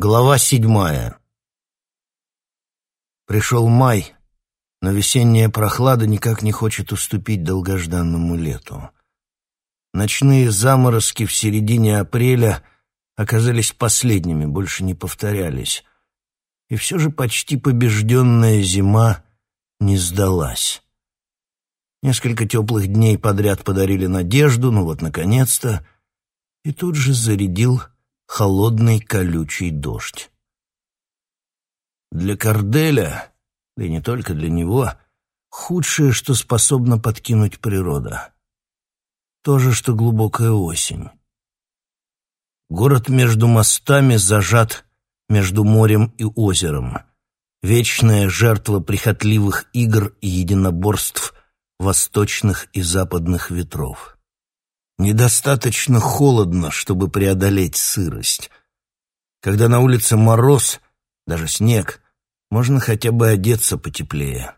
Глава седьмая. Пришел май, но весенняя прохлада никак не хочет уступить долгожданному лету. Ночные заморозки в середине апреля оказались последними, больше не повторялись. И все же почти побежденная зима не сдалась. Несколько теплых дней подряд подарили надежду, ну вот, наконец-то, и тут же зарядил холодный колючий дождь. Для Корделя, да и не только для него, худшее, что способна подкинуть природа. То же, что глубокая осень. Город между мостами зажат между морем и озером. Вечная жертва прихотливых игр и единоборств восточных и западных ветров. Недостаточно холодно, чтобы преодолеть сырость. Когда на улице мороз, даже снег, можно хотя бы одеться потеплее.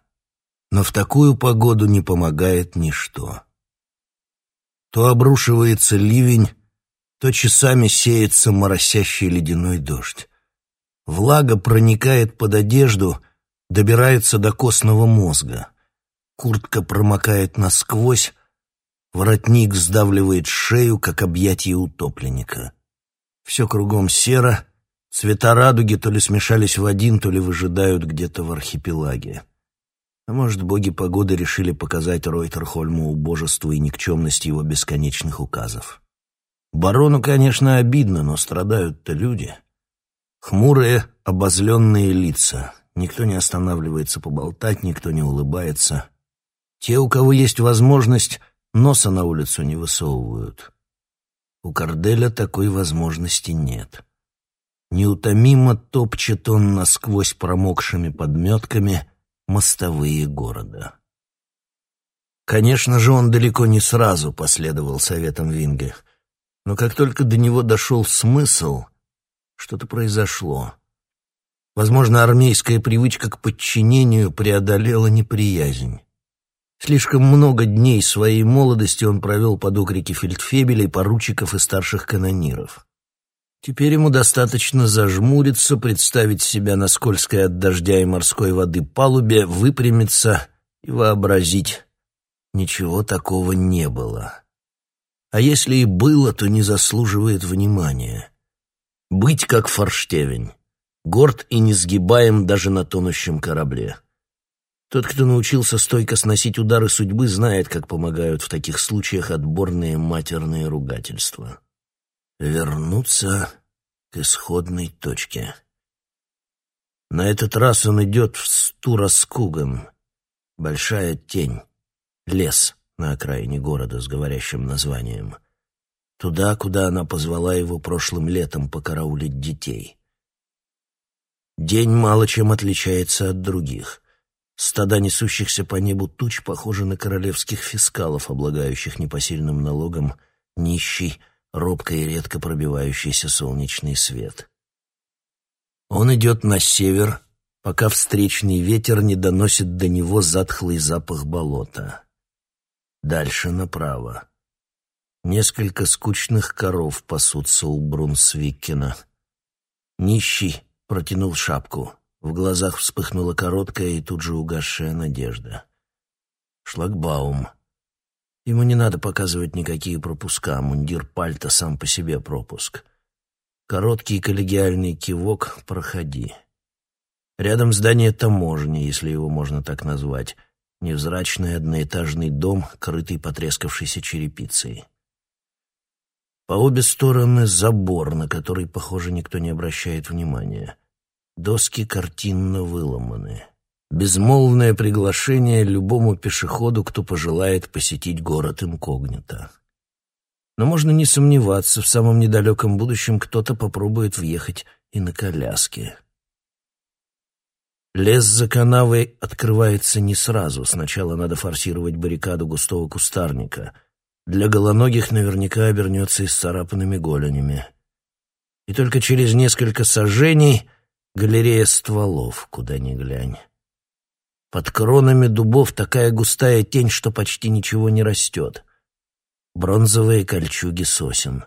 Но в такую погоду не помогает ничто. То обрушивается ливень, то часами сеется моросящий ледяной дождь. Влага проникает под одежду, добирается до костного мозга. Куртка промокает насквозь, Воротник сдавливает шею, как объятие утопленника. Все кругом серо, цвета радуги то ли смешались в один, то ли выжидают где-то в архипелаге. А может, боги погоды решили показать Ройтерхольму убожество и никчемность его бесконечных указов. Барону, конечно, обидно, но страдают-то люди. Хмурые, обозленные лица. Никто не останавливается поболтать, никто не улыбается. Те, у кого есть возможность, носа на улицу не высовывают. У Корделя такой возможности нет. Неутомимо топчет он насквозь промокшими подметками мостовые города. Конечно же, он далеко не сразу последовал советам Винге, но как только до него дошел смысл, что-то произошло. Возможно, армейская привычка к подчинению преодолела неприязнь. Слишком много дней своей молодости он провел под окрики фельдфебелей, поручиков и старших канониров. Теперь ему достаточно зажмуриться, представить себя на скользкой от дождя и морской воды палубе, выпрямиться и вообразить. Ничего такого не было. А если и было, то не заслуживает внимания. Быть как форштевень, горд и несгибаем даже на тонущем корабле. Тот, кто научился стойко сносить удары судьбы, знает, как помогают в таких случаях отборные матерные ругательства. Вернуться к исходной точке. На этот раз он идет в Стураскуган. Большая тень. Лес на окраине города с говорящим названием. Туда, куда она позвала его прошлым летом покараулить детей. День мало чем отличается от других — Стада несущихся по небу туч похожи на королевских фискалов, облагающих непосильным налогом нищий, робко и редко пробивающийся солнечный свет. Он идет на север, пока встречный ветер не доносит до него затхлый запах болота. Дальше направо. Несколько скучных коров пасутся у Брунсвиккена. Нищий протянул шапку — в глазах вспыхнула короткая и тут же угасшая надежда. Шлагбаум. Ему не надо показывать никакие пропуска, мундир пальта сам по себе пропуск. Короткий коллегиальный кивок «Проходи». Рядом здание таможни, если его можно так назвать. Невзрачный одноэтажный дом, крытый потрескавшейся черепицей. По обе стороны забор, на который, похоже, никто не обращает внимания. Доски картинно выломаны. Безмолвное приглашение любому пешеходу, кто пожелает посетить город инкогнито. Но можно не сомневаться, в самом недалеком будущем кто-то попробует въехать и на коляске. Лес за канавой открывается не сразу. Сначала надо форсировать баррикаду густого кустарника. Для голоногих наверняка обернется исцарапанными голенями. И только через несколько сажений Галерея стволов, куда ни глянь. Под кронами дубов такая густая тень, что почти ничего не растет. Бронзовые кольчуги сосен.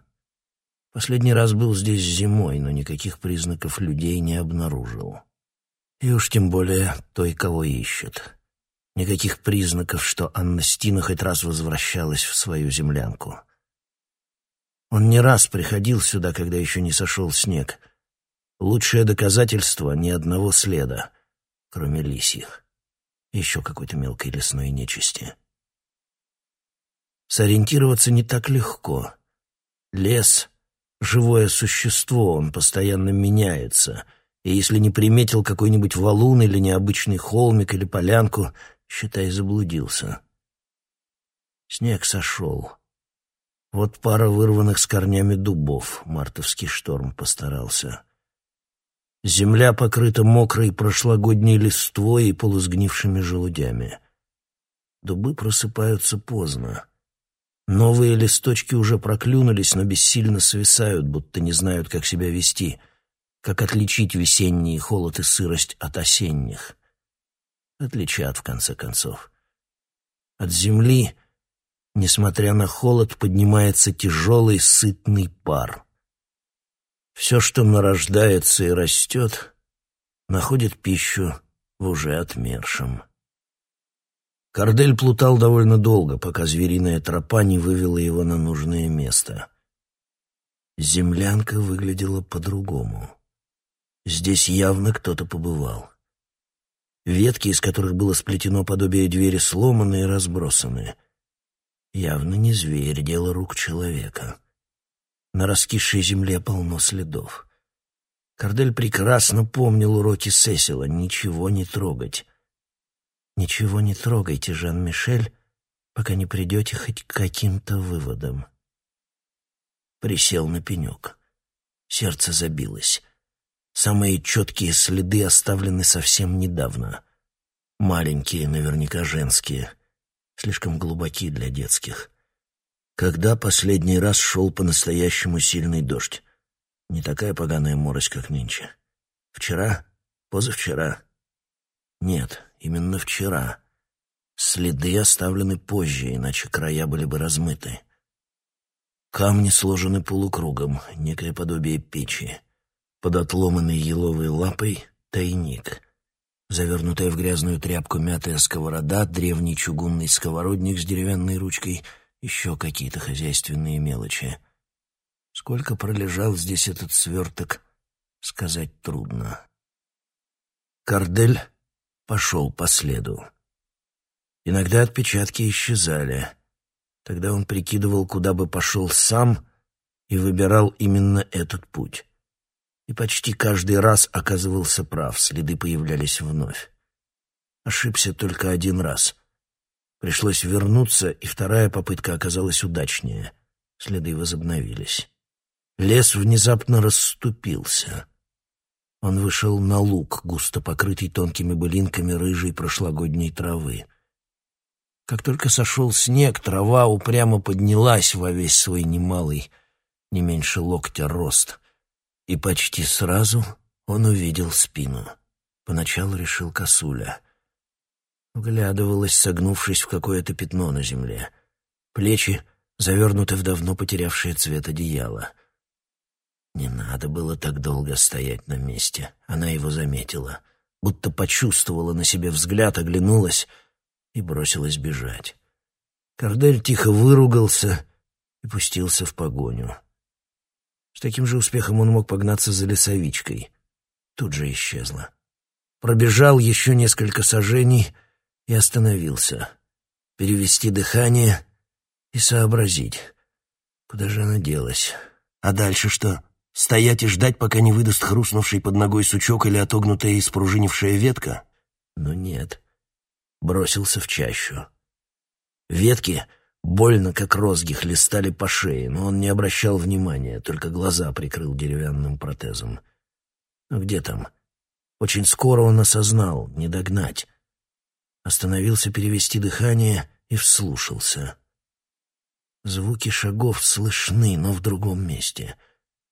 Последний раз был здесь зимой, но никаких признаков людей не обнаружил. И уж тем более той, кого ищет. Никаких признаков, что Анна Стина хоть раз возвращалась в свою землянку. Он не раз приходил сюда, когда еще не сошел снег. Лучшее доказательство — ни одного следа, кроме лисьих. Еще какой-то мелкой лесной нечисти. Сориентироваться не так легко. Лес — живое существо, он постоянно меняется, и если не приметил какой-нибудь валун или необычный холмик или полянку, считай, заблудился. Снег сошел. Вот пара вырванных с корнями дубов, мартовский шторм постарался. Земля покрыта мокрой прошлогодней листвой и полусгнившими желудями. Дубы просыпаются поздно. Новые листочки уже проклюнулись, но бессильно свисают, будто не знают, как себя вести, как отличить весенний холод и сырость от осенних. Отличат, в конце концов. От земли, несмотря на холод, поднимается тяжелый сытный пар. Все, что нарождается и растет, находит пищу в уже отмершем. Кордель плутал довольно долго, пока звериная тропа не вывела его на нужное место. Землянка выглядела по-другому. Здесь явно кто-то побывал. Ветки, из которых было сплетено подобие двери, сломаны и разбросаны. Явно не зверь, дело рук человека. На раскисшей земле полно следов. Кордель прекрасно помнил уроки Сесила — ничего не трогать. Ничего не трогайте, Жан-Мишель, пока не придете хоть к каким-то выводам. Присел на пенек. Сердце забилось. Самые четкие следы оставлены совсем недавно. Маленькие, наверняка женские. Слишком глубоки для детских. Когда последний раз шел по-настоящему сильный дождь? Не такая поганая морось, как нынче. Вчера? Позавчера? Нет, именно вчера. Следы оставлены позже, иначе края были бы размыты. Камни сложены полукругом, некое подобие печи. Под отломанной еловой лапой — тайник. Завернутая в грязную тряпку мятая сковорода, древний чугунный сковородник с деревянной ручкой, еще какие-то хозяйственные мелочи. Сколько пролежал здесь этот сверток, сказать трудно. Кардель пошел по следу. Иногда отпечатки исчезали. Тогда он прикидывал, куда бы пошел сам, и выбирал именно этот путь. И почти каждый раз оказывался прав, следы появлялись вновь. Ошибся только один раз. Пришлось вернуться, и вторая попытка оказалась удачнее. Следы возобновились. Лес внезапно расступился — он вышел на луг, густо покрытый тонкими былинками рыжей прошлогодней травы. Как только сошел снег, трава упрямо поднялась во весь свой немалый, не меньше локтя рост. И почти сразу он увидел спину. Поначалу решил косуля. Вглядывалась, согнувшись в какое-то пятно на земле. Плечи завернуты в давно потерявшее цвет одеяло — не надо было так долго стоять на месте. Она его заметила, будто почувствовала на себе взгляд, оглянулась и бросилась бежать. Кардель тихо выругался и пустился в погоню. С таким же успехом он мог погнаться за лесовичкой. Тут же исчезла. Пробежал еще несколько сажений и остановился. Перевести дыхание и сообразить, куда же она делась. А дальше что? Стоять и ждать, пока не выдаст хрустнувший под ногой сучок или отогнутая и спружинившая ветка? Но нет. Бросился в чащу. Ветки больно, как розги, хлестали по шее, но он не обращал внимания, только глаза прикрыл деревянным протезом. Ну где там? Очень скоро он осознал, не догнать. Остановился перевести дыхание и вслушался. Звуки шагов слышны, но в другом месте —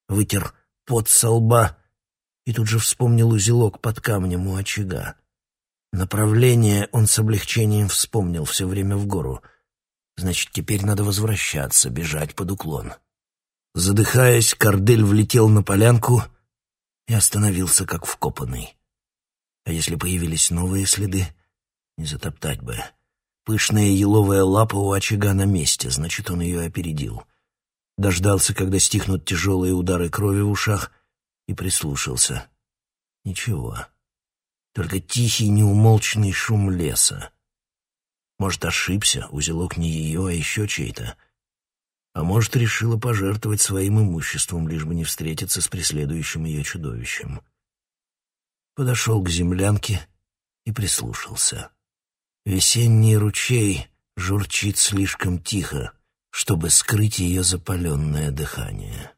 вытер пот со лба и тут же вспомнил узелок под камнем у очага. Направление он с облегчением вспомнил все время в гору. Значит, теперь надо возвращаться, бежать под уклон. Задыхаясь, Кордель влетел на полянку и остановился как вкопанный. А если появились новые следы, не затоптать бы. Пышная еловая лапа у очага на месте, значит, он ее опередил. Дождался, когда стихнут тяжелые удары крови в ушах, и прислушался. Ничего. Только тихий, неумолчный шум леса. Может, ошибся, узелок не ее, а еще чей-то. А может, решила пожертвовать своим имуществом, лишь бы не встретиться с преследующим ее чудовищем. Подошел к землянке и прислушался. Весенний ручей журчит слишком тихо, чтобы скрыть ее запаленное дыхание.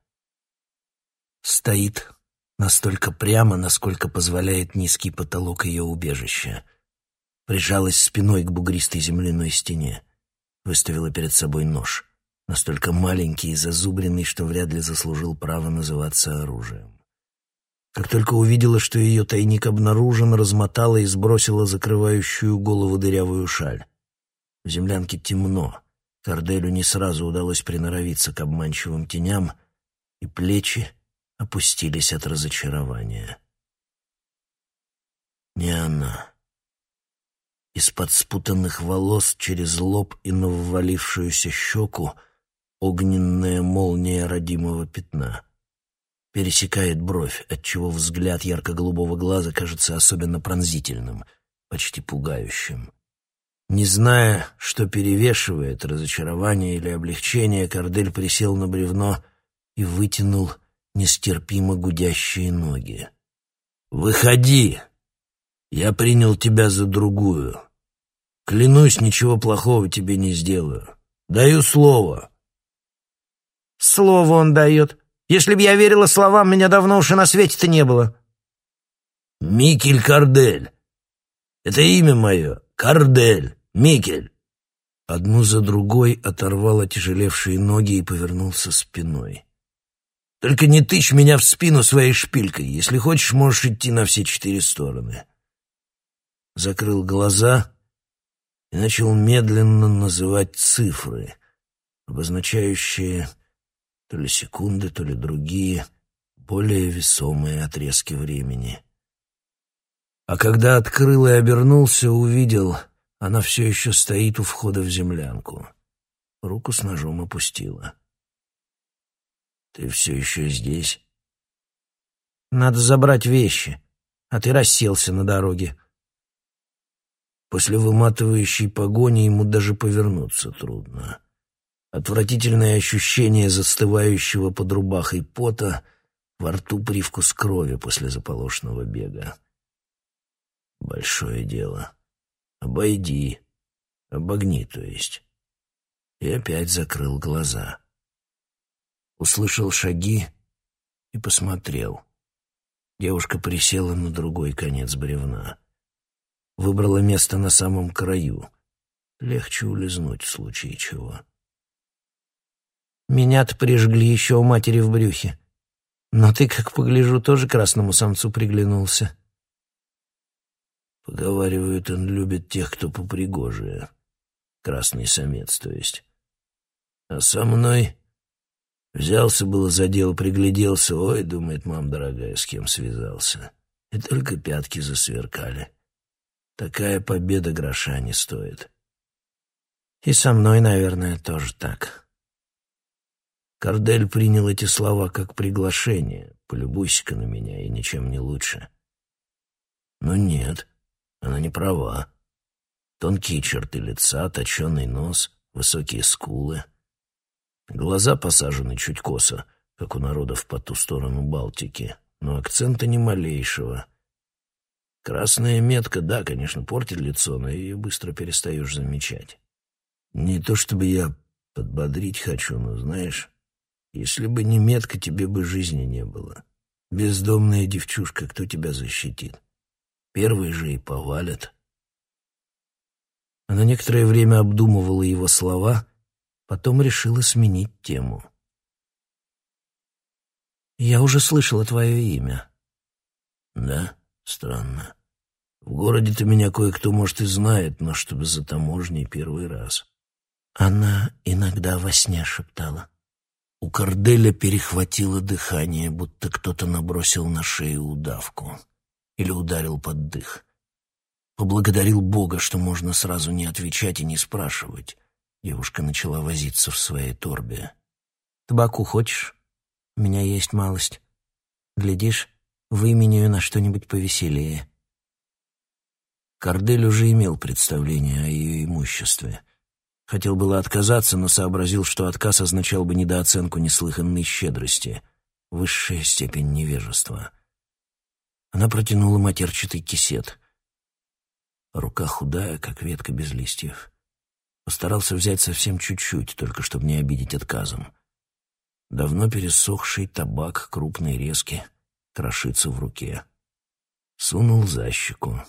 Стоит настолько прямо, насколько позволяет низкий потолок ее убежища. Прижалась спиной к бугристой земляной стене. Выставила перед собой нож, настолько маленький и зазубренный, что вряд ли заслужил право называться оружием. Как только увидела, что ее тайник обнаружен, размотала и сбросила закрывающую голову дырявую шаль. В землянке темно. Корделю не сразу удалось приноровиться к обманчивым теням, и плечи опустились от разочарования. Не она. Из-под спутанных волос через лоб и на ввалившуюся щеку огненная молния родимого пятна. Пересекает бровь, отчего взгляд ярко-голубого глаза кажется особенно пронзительным, почти пугающим. Не зная, что перевешивает, разочарование или облегчение, Кордель присел на бревно и вытянул нестерпимо гудящие ноги. «Выходи! Я принял тебя за другую. Клянусь, ничего плохого тебе не сделаю. Даю слово». «Слово он дает. Если б я верила словам, меня давно уж и на свете-то не было». «Микель Кардель. Это имя мое. Кардель. Микель». Одну за другой оторвал отяжелевшие ноги и повернулся спиной. Только не тычь меня в спину своей шпилькой. Если хочешь, можешь идти на все четыре стороны. Закрыл глаза и начал медленно называть цифры, обозначающие то ли секунды, то ли другие, более весомые отрезки времени. А когда открыл и обернулся, увидел, она все еще стоит у входа в землянку. Руку с ножом опустила. Ты все еще здесь? Надо забрать вещи, а ты расселся на дороге. После выматывающей погони ему даже повернуться трудно. Отвратительное ощущение застывающего под рубахой пота, во рту привкус крови после заполошного бега. Большое дело. Обойди. Обогни, то есть. И опять закрыл глаза услышал шаги и посмотрел. Девушка присела на другой конец бревна. Выбрала место на самом краю. Легче улизнуть в случае чего. Меня-то прижгли еще у матери в брюхе. Но ты, как погляжу, тоже красному самцу приглянулся. Поговаривают, он любит тех, кто попригожее. Красный самец, то есть. А со мной Взялся было за дело, пригляделся. Ой, думает мам дорогая, с кем связался. И только пятки засверкали. Такая победа гроша не стоит. И со мной, наверное, тоже так. Кардель принял эти слова как приглашение. Полюбуйся-ка на меня, и ничем не лучше. Но нет, она не права. Тонкие черты лица, точеный нос, высокие скулы — Глаза посажены чуть косо, как у народов по ту сторону Балтики, но акцента не малейшего. Красная метка, да, конечно, портит лицо, но ее быстро перестаешь замечать. Не то чтобы я подбодрить хочу, но, знаешь, если бы не метка, тебе бы жизни не было. Бездомная девчушка, кто тебя защитит? Первые же и повалят. Она некоторое время обдумывала его слова — Потом решила сменить тему. «Я уже слышала твое имя». «Да? Странно. В городе-то меня кое-кто, может, и знает, но чтобы за таможней первый раз». Она иногда во сне шептала. У Корделя перехватило дыхание, будто кто-то набросил на шею удавку или ударил под дых. Поблагодарил Бога, что можно сразу не отвечать и не спрашивать. Девушка начала возиться в своей торбе. «Табаку хочешь? У меня есть малость. Глядишь, выменяю на что-нибудь повеселее». Кордель уже имел представление о ее имуществе — Хотел было отказаться, но сообразил, что отказ означал бы недооценку неслыханной щедрости, высшая степень невежества. Она протянула матерчатый кисет. Рука худая, как ветка без листьев. Постарался взять совсем чуть-чуть, только чтобы не обидеть отказом. Давно пересохший табак, крупные резки, крошится в руке. Сунул за щеку.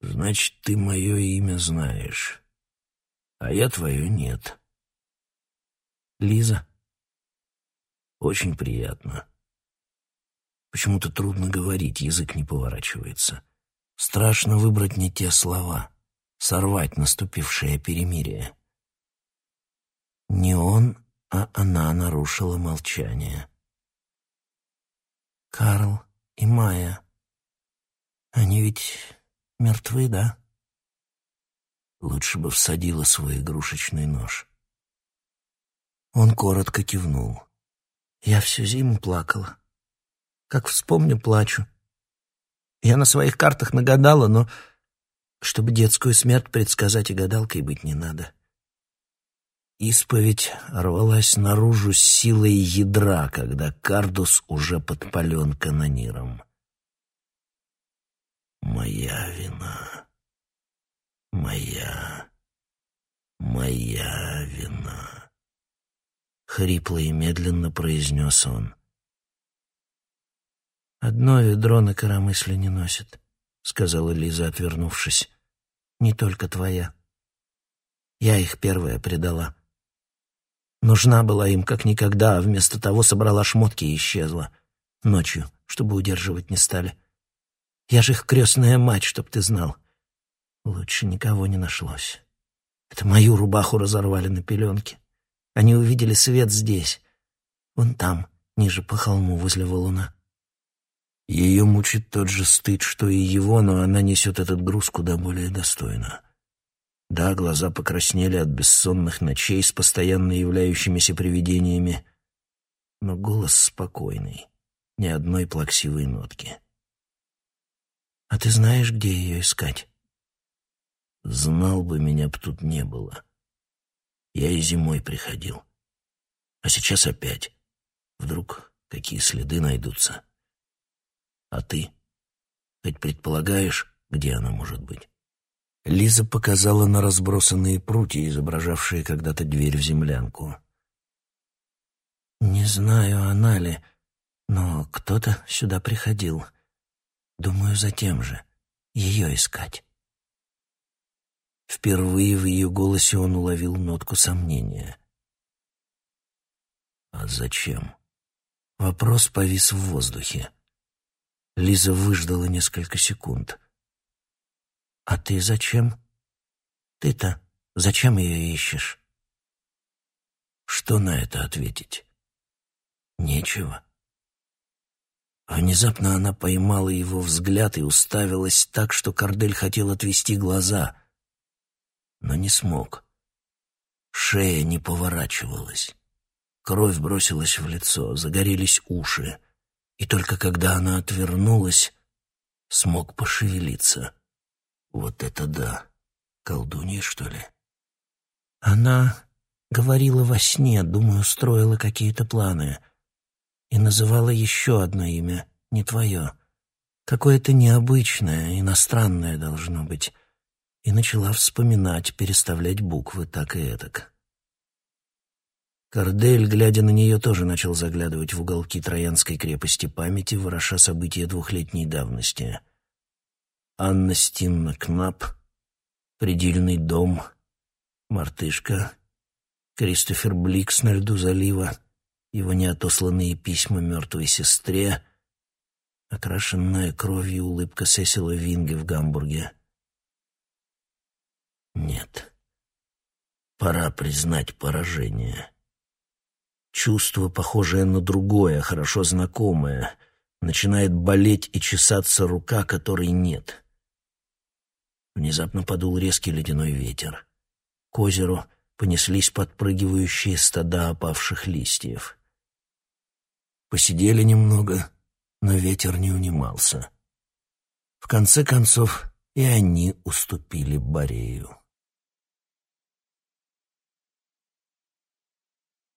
«Значит, ты мое имя знаешь» а я твою нет. Лиза. Очень приятно. Почему-то трудно говорить, язык не поворачивается. Страшно выбрать не те слова, сорвать наступившее перемирие. Не он, а она нарушила молчание. Карл и Майя. Они ведь мертвы, да? Лучше бы всадила свой игрушечный нож. Он коротко кивнул. Я всю зиму плакала. Как вспомню, плачу. Я на своих картах нагадала, но чтобы детскую смерть предсказать и гадалкой быть не надо. Исповедь рвалась наружу с силой ядра, когда Кардус уже подпален канониром. «Моя вина», «Моя, моя вина», — хрипло и медленно произнес он. «Одно ведро на коромысле не носит», — сказала Лиза, отвернувшись. «Не только твоя. Я их первая предала. Нужна была им как никогда, а вместо того собрала шмотки и исчезла. Ночью, чтобы удерживать не стали. Я же их крестная мать, чтоб ты знал. Лучше никого не нашлось. Это мою рубаху разорвали на пеленке. Они увидели свет здесь, вон там, ниже по холму возле валуна. Ее мучит тот же стыд, что и его, но она несет этот груз куда более достойно. Да, глаза покраснели от бессонных ночей с постоянно являющимися привидениями, но голос спокойный, ни одной плаксивой нотки. «А ты знаешь, где ее искать?» Знал бы, меня б тут не было. Я и зимой приходил. А сейчас опять. Вдруг какие следы найдутся. А ты? Хоть предполагаешь, где она может быть? Лиза показала на разбросанные прутья, изображавшие когда-то дверь в землянку. «Не знаю, она ли, но кто-то сюда приходил. Думаю, за тем же. Ее искать». Впервые в ее голосе он уловил нотку сомнения. «А зачем?» Вопрос повис в воздухе. Лиза выждала несколько секунд. «А ты зачем? Ты-то зачем ее ищешь?» Что на это ответить? Нечего. Внезапно она поймала его взгляд и уставилась так, что Кордель хотел отвести глаза — но не смог. Шея не поворачивалась. Кровь бросилась в лицо, загорелись уши. И только когда она отвернулась, смог пошевелиться. Вот это да! Колдунья, что ли? Она говорила во сне, думаю, строила какие-то планы. И называла еще одно имя, не твое. Какое-то необычное, иностранное должно быть и начала вспоминать, переставлять буквы так и этак. Кордель, глядя на нее, тоже начал заглядывать в уголки Троянской крепости памяти, вороша события двухлетней давности. Анна Стинна Кнап, предельный дом, мартышка, Кристофер Бликс на льду залива, его неотосланные письма мертвой сестре, окрашенная кровью улыбка Сесила Винге в Гамбурге — нет. Пора признать поражение. Чувство, похожее на другое, хорошо знакомое. Начинает болеть и чесаться рука, которой нет. Внезапно подул резкий ледяной ветер. К озеру понеслись подпрыгивающие стада опавших листьев. Посидели немного, но ветер не унимался. В конце концов, и они уступили Борею.